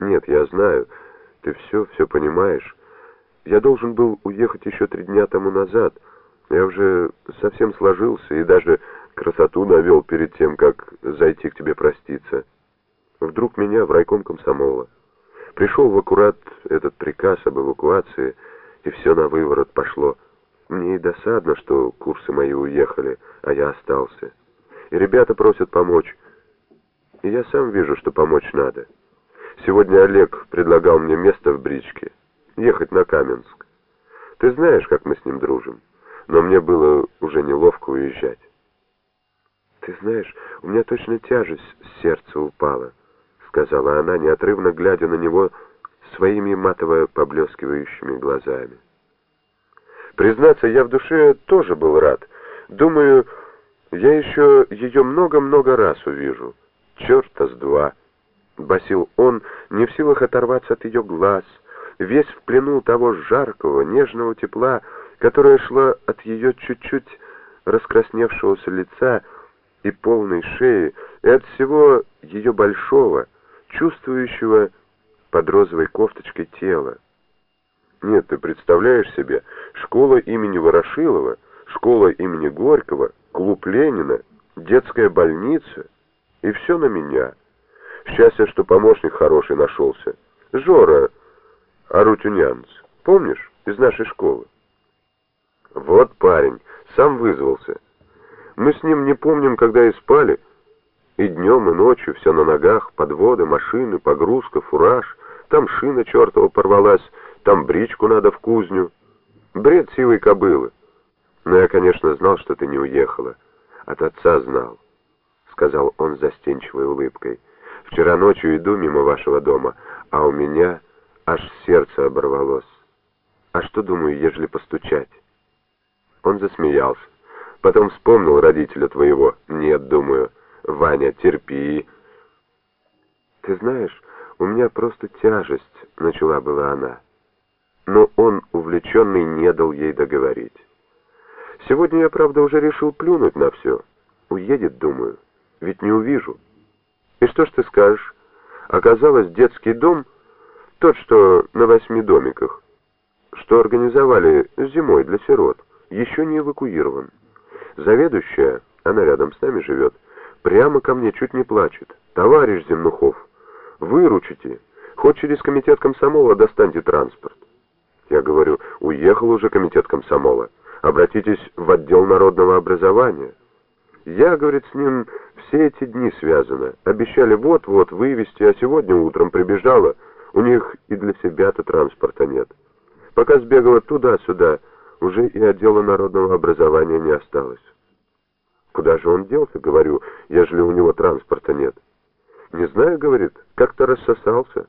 Нет, я знаю. Ты все, все понимаешь. Я должен был уехать еще три дня тому назад. Я уже совсем сложился и даже красоту навел перед тем, как зайти к тебе проститься. Вдруг меня в райком комсомола. Пришел в аккурат этот приказ об эвакуации, и все на выворот пошло. Мне и досадно, что курсы мои уехали, а я остался. И ребята просят помочь. И я сам вижу, что помочь надо. Сегодня Олег предлагал мне место в бричке. Ехать на Каменск. Ты знаешь, как мы с ним дружим. Но мне было уже неловко уезжать. Ты знаешь, у меня точно тяжесть с сердца упала, сказала она, неотрывно глядя на него своими матово поблескивающими глазами. Признаться, я в душе тоже был рад. Думаю, я еще ее много-много раз увижу. Черта с два. Басил он, не в силах оторваться от ее глаз, весь в плену того жаркого, нежного тепла, которое шло от ее чуть-чуть раскрасневшегося лица и полной шеи, и от всего ее большого, чувствующего под розовой кофточкой тела. Нет, ты представляешь себе, школа имени Ворошилова, школа имени Горького, клуб Ленина, детская больница, и все на меня — Счастье, что помощник хороший нашелся. Жора Арутюнянц. Помнишь? Из нашей школы. Вот парень. Сам вызвался. Мы с ним не помним, когда и спали. И днем, и ночью все на ногах. Подводы, машины, погрузка, фураж. Там шина чертова порвалась. Там бричку надо в кузню. Бред сивой кобылы. Но я, конечно, знал, что ты не уехала. От отца знал, сказал он застенчивой улыбкой. Вчера ночью иду мимо вашего дома, а у меня аж сердце оборвалось. А что думаю, ежели постучать?» Он засмеялся. Потом вспомнил родителя твоего. «Нет, думаю, Ваня, терпи». «Ты знаешь, у меня просто тяжесть», — начала была она. Но он, увлеченный, не дал ей договорить. «Сегодня я, правда, уже решил плюнуть на все. Уедет, думаю, ведь не увижу». И что ж ты скажешь? Оказалось, детский дом, тот, что на восьми домиках, что организовали зимой для сирот, еще не эвакуирован. Заведующая, она рядом с нами живет, прямо ко мне чуть не плачет. «Товарищ Земнухов, выручите, хоть через комитет комсомола достаньте транспорт». Я говорю, уехал уже комитет комсомола, обратитесь в отдел народного образования. Я, говорит, с ним все эти дни связано. Обещали вот-вот вывести, а сегодня утром прибежала. У них и для себя-то транспорта нет. Пока сбегала туда-сюда, уже и отдела народного образования не осталось. Куда же он делся, говорю, ежели у него транспорта нет? Не знаю, говорит, как-то рассосался.